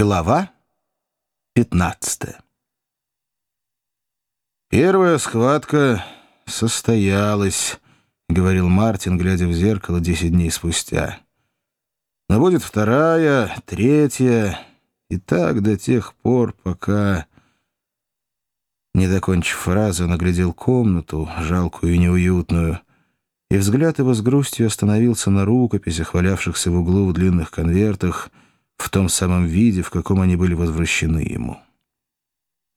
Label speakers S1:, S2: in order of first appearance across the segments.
S1: Глава 15 «Первая схватка состоялась», — говорил Мартин, глядя в зеркало десять дней спустя. «Но будет вторая, третья, и так до тех пор, пока...» Не докончив фразу, он оглядел комнату, жалкую и неуютную, и взгляд его с грустью остановился на рукописях, валявшихся в углу в длинных конвертах, в том самом виде, в каком они были возвращены ему.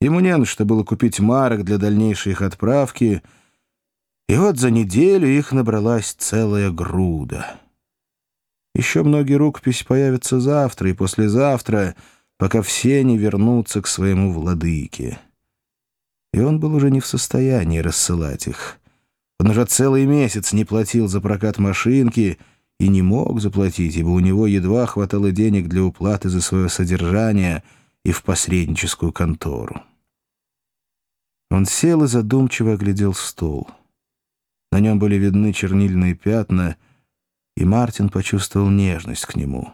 S1: Ему не на что было купить марок для дальнейшей их отправки, и вот за неделю их набралась целая груда. Еще многие рукописи появятся завтра и послезавтра, пока все не вернутся к своему владыке. И он был уже не в состоянии рассылать их. Он уже целый месяц не платил за прокат машинки — и не мог заплатить, ибо у него едва хватало денег для уплаты за свое содержание и в посредническую контору. Он сел и задумчиво оглядел стол. На нем были видны чернильные пятна, и Мартин почувствовал нежность к нему.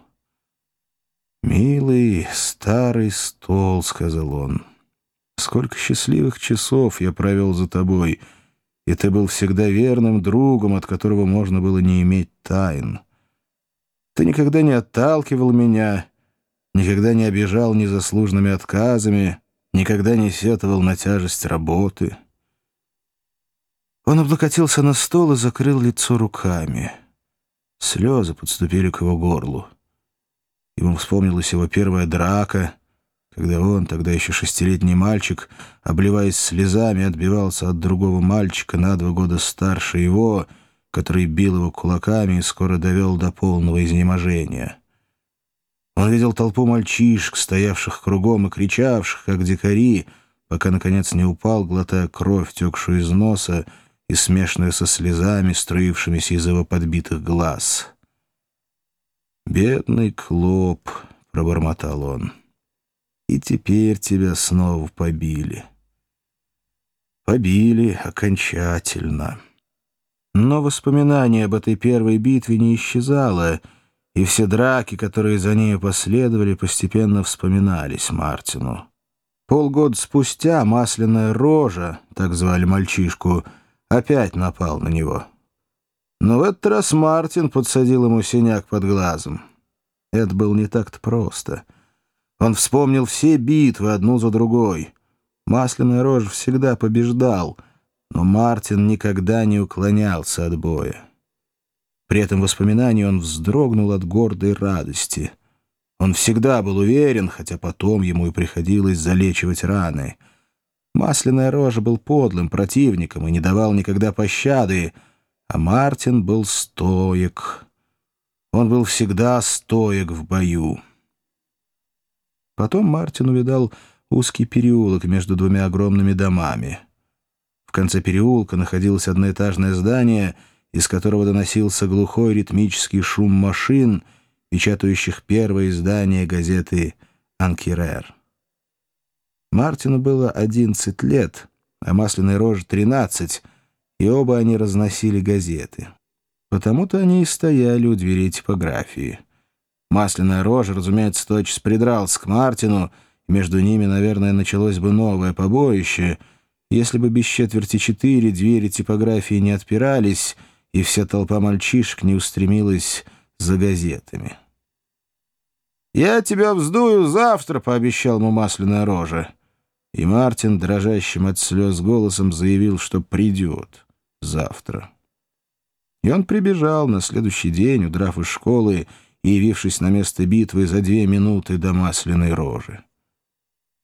S1: «Милый старый стол», — сказал он, — «сколько счастливых часов я провел за тобой» и ты был всегда верным другом, от которого можно было не иметь тайн. Ты никогда не отталкивал меня, никогда не обижал незаслуженными отказами, никогда не сетовал на тяжесть работы. Он облокотился на стол и закрыл лицо руками. Слезы подступили к его горлу. Ему вспомнилась его первая драка — когда он, тогда еще шестилетний мальчик, обливаясь слезами, отбивался от другого мальчика на два года старше его, который бил его кулаками и скоро довел до полного изнеможения. Он видел толпу мальчишек, стоявших кругом и кричавших, как дикари, пока, наконец, не упал, глотая кровь, текшую из носа и смешанную со слезами, струившимися из его подбитых глаз. «Бедный Клоп», — пробормотал он, — и теперь тебя снова побили. Побили окончательно. Но воспоминание об этой первой битве не исчезало, и все драки, которые за ней последовали, постепенно вспоминались Мартину. Полгода спустя масляная рожа, так звали мальчишку, опять напал на него. Но в этот раз Мартин подсадил ему синяк под глазом. Это было не так-то просто — он вспомнил все битвы одну за другой. Масляный рожь всегда побеждал, но Мартин никогда не уклонялся от боя. При этом воспоминании он вздрогнул от гордой радости. Он всегда был уверен, хотя потом ему и приходилось залечивать раны. Масляная рожа был подлым противником и не давал никогда пощады, а Мартин был стоек. Он был всегда стоек в бою. Потом Мартин увидал узкий переулок между двумя огромными домами. В конце переулка находилось одноэтажное здание, из которого доносился глухой ритмический шум машин, печатающих первое издание газеты «Анкерер». Мартину было 11 лет, а масляной роже 13, и оба они разносили газеты. Потому-то они и стояли у дверей типографии. Масляная рожа, разумеется, тотчас придрался к Мартину, между ними, наверное, началось бы новое побоище, если бы без четверти четыре двери типографии не отпирались, и вся толпа мальчишек не устремилась за газетами. «Я тебя вздую завтра», — пообещал ему масляная рожа. И Мартин, дрожащим от слез голосом, заявил, что придет завтра. И он прибежал на следующий день, удрав из школы, явившись на место битвы за две минуты до масляной рожи.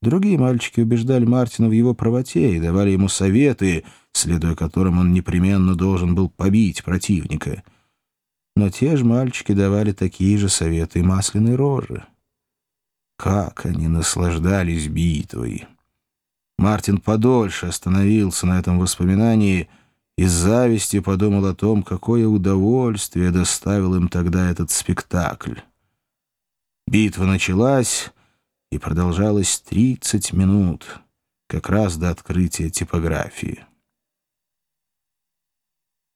S1: Другие мальчики убеждали Мартина в его правоте и давали ему советы, следуя которым он непременно должен был побить противника. Но те же мальчики давали такие же советы и масляной рожи. Как они наслаждались битвой! Мартин подольше остановился на этом воспоминании — и с завистью подумал о том, какое удовольствие доставил им тогда этот спектакль. Битва началась и продолжалась 30 минут, как раз до открытия типографии.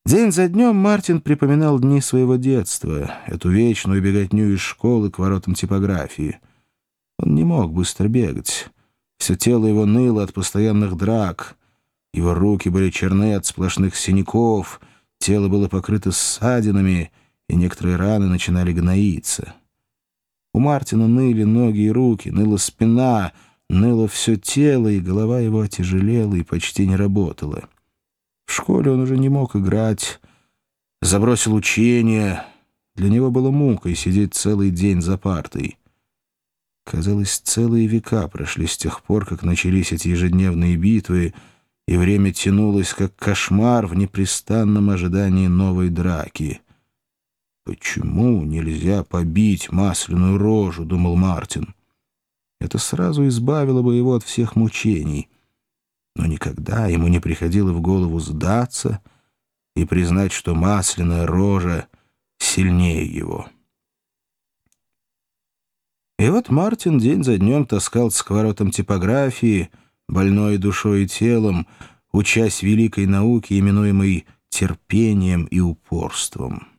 S1: День за днем Мартин припоминал дни своего детства, эту вечную беготню из школы к воротам типографии. Он не мог быстро бегать. Все тело его ныло от постоянных драк. Его руки были черны от сплошных синяков, тело было покрыто ссадинами, и некоторые раны начинали гноиться. У Мартина ныли ноги и руки, ныла спина, ныло все тело, и голова его отяжелела и почти не работала. В школе он уже не мог играть, забросил учение. Для него было мукой сидеть целый день за партой. Казалось, целые века прошли с тех пор, как начались эти ежедневные битвы, и время тянулось, как кошмар в непрестанном ожидании новой драки. «Почему нельзя побить масляную рожу?» — думал Мартин. Это сразу избавило бы его от всех мучений. Но никогда ему не приходило в голову сдаться и признать, что масляная рожа сильнее его. И вот Мартин день за днем таскал с воротом типографии, больной душой и телом, учась великой науке, именуемой терпением и упорством.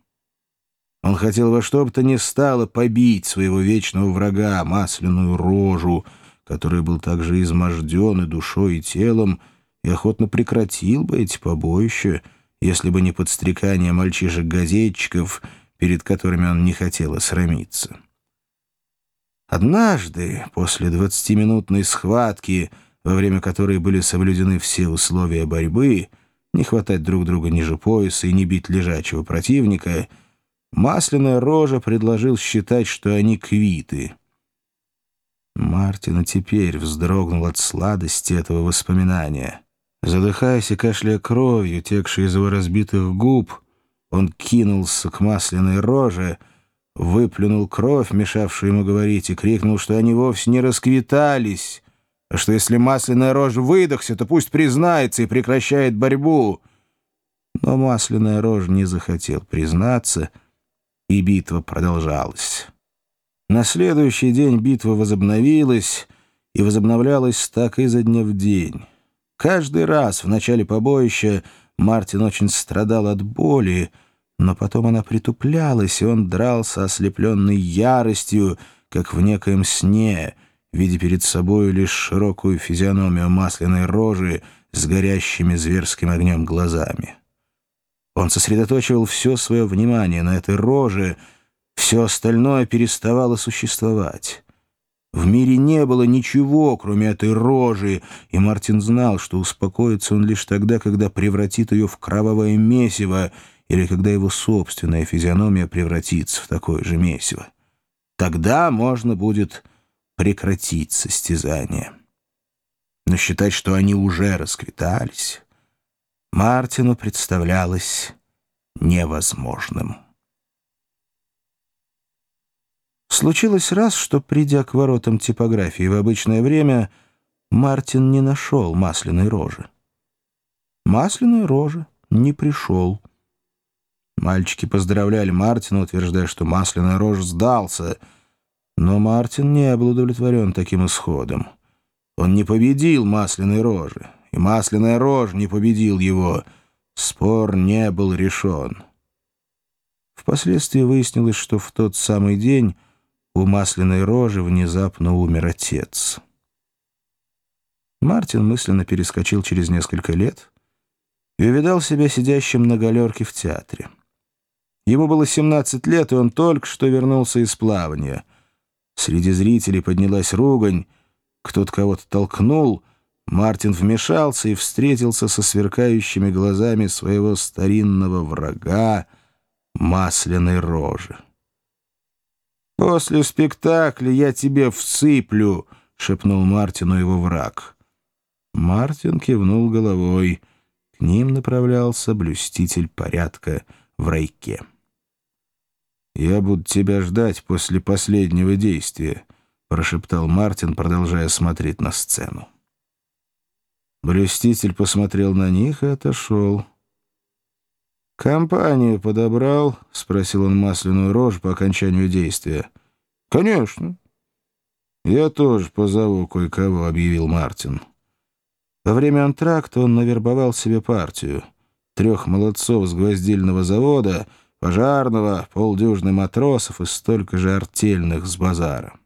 S1: Он хотел во что бы то ни стало побить своего вечного врага, масляную рожу, который был также изможден и душой, и телом, и охотно прекратил бы эти побоища, если бы не подстрекание мальчишек-газетчиков, перед которыми он не хотел осрамиться. Однажды, после двадцатиминутной схватки, во время которой были соблюдены все условия борьбы, не хватать друг друга ниже пояса и не бить лежачего противника, масляная рожа предложил считать, что они квиты. Мартин теперь вздрогнул от сладости этого воспоминания. Задыхаясь и кашляя кровью, текшей из его разбитых губ, он кинулся к масляной роже — выплюнул кровь, мешавшую ему говорить, и крикнул, что они вовсе не расквитались, а что если масляная рожь выдохся, то пусть признается и прекращает борьбу. Но масляная рожь не захотел признаться, и битва продолжалась. На следующий день битва возобновилась, и возобновлялась так изо дня в день. Каждый раз в начале побоища Мартин очень страдал от боли, но потом она притуплялась, и он дрался ослепленный яростью, как в некоем сне, видя перед собой лишь широкую физиономию масляной рожи с горящими зверским огнем глазами. Он сосредоточивал все свое внимание на этой роже, все остальное переставало существовать. В мире не было ничего, кроме этой рожи, и Мартин знал, что успокоится он лишь тогда, когда превратит ее в кровавое месиво, или когда его собственная физиономия превратится в такое же месиво. Тогда можно будет прекратить состязание. Но считать, что они уже расквитались, Мартину представлялось невозможным. Случилось раз, что, придя к воротам типографии в обычное время, Мартин не нашел масляной рожи. Масляная рожа не пришел. Мальчики поздравляли Мартина, утверждая, что масляная рожь сдался. Но Мартин не был удовлетворен таким исходом. Он не победил масляной рожи, и масляная рожь не победил его. Спор не был решен. Впоследствии выяснилось, что в тот самый день у масляной рожи внезапно умер отец. Мартин мысленно перескочил через несколько лет и увидал себя сидящим на галерке в театре. Ему было 17 лет, и он только что вернулся из плавания. Среди зрителей поднялась ругань, кто-то кого-то толкнул, Мартин вмешался и встретился со сверкающими глазами своего старинного врага масляной рожи. «После спектакля я тебе всыплю», — шепнул Мартину его враг. Мартин кивнул головой. К ним направлялся блюститель порядка в райке. «Я буду тебя ждать после последнего действия», — прошептал Мартин, продолжая смотреть на сцену. Блюститель посмотрел на них и отошел. «Компанию подобрал?» — спросил он масляную рожь по окончанию действия. «Конечно». «Я тоже позову кое-кого», — объявил Мартин. Во время антракта он навербовал себе партию. Трех молодцов с гвоздильного завода — пожарного, полдюжины матросов и столько же артельных с базара.